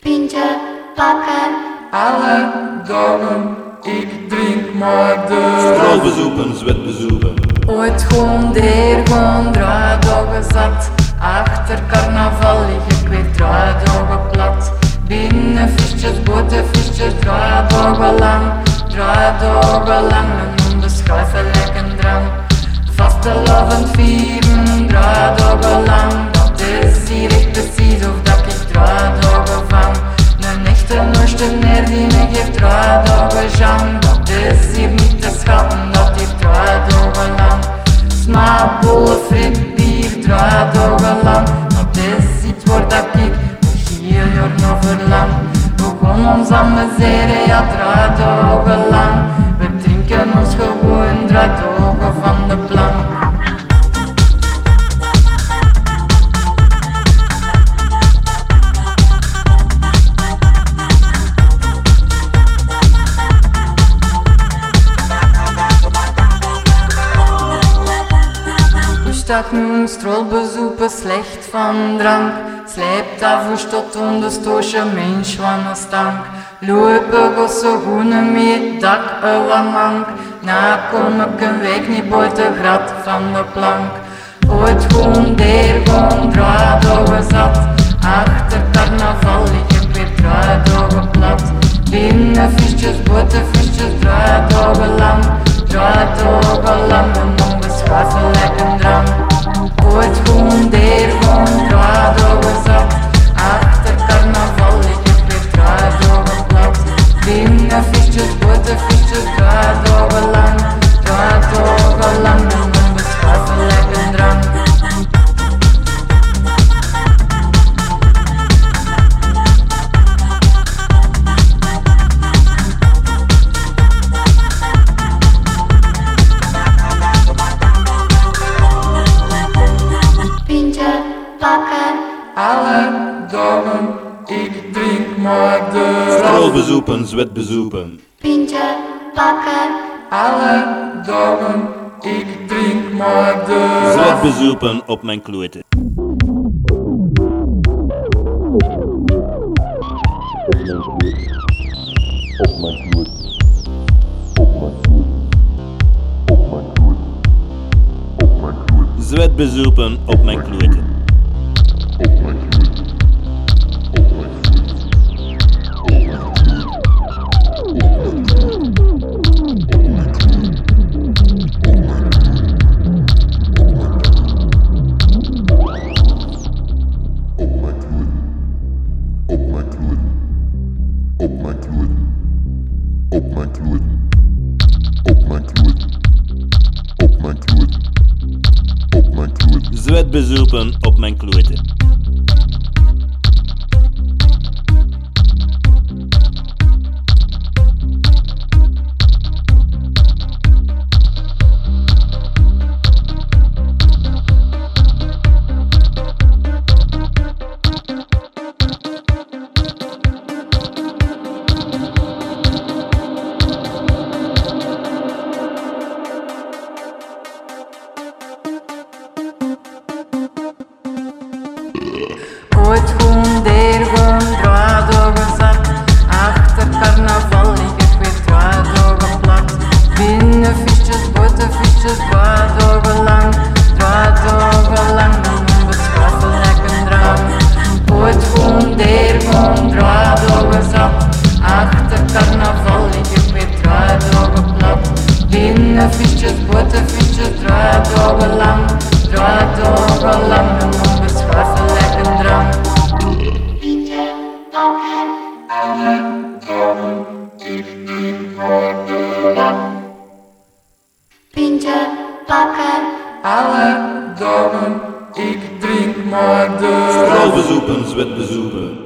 Pintje, pakken, Alle dagen, ik drink maar de Straalbezoeken, zwetbezoeken. Ooit gewoon der, gewoon draaidagen zat. Achter carnaval lig ik weer draaidagen plat. Binnen visjes, boten visjes, draaidagen lang. Draaidagen lang, een lekker drang Vastelovend vieren, draaidagen lang Dat is hier echt precies of dat ik draaidagen van. Een echte Oosteneer die me geeft draaidagen jam Dat is hier niet te schatten, dat hier draaidagen lang Smaakbolle frit, bier, draaidagen lang Dat is iets waar dat ik hier nog verlang Begon ons amuseren, ja draaidagen lang We drinken ons gewoon draaidagen van de plank Staat nun strolbezoeken slecht van drank? Slijpt af tot onder stoosje mensch van een stank. Lopen gosse groene mee dak ouwe mank Na kom ik een week niet buiten grat van de plank. Ooit gewoon der gewoon draaidagen zat. Achter carnaval ik weer draaidagen plat. Binnen visjes, buiten visjes, draaidagen lang Draaidagen lang, Alle dagen, ik drink maar de Straalbezoeken, zwetbezoeken. pintje, pakken, Alle dagen, ik drink maar de mijn kloete. op mijn kloot. Op mijn. Op mijn kloot. Op mijn kloot. Kloot. Zwetbezoeken op mijn klote. Binnen visjes, buiten visjes, draaidagen lang Draaidagen lang, een onbeschrijfelijke drang pintje, pakken, pintje, pakken, Alle dagen, ik drink maar de Straalbezoeken, zwetbezoeken.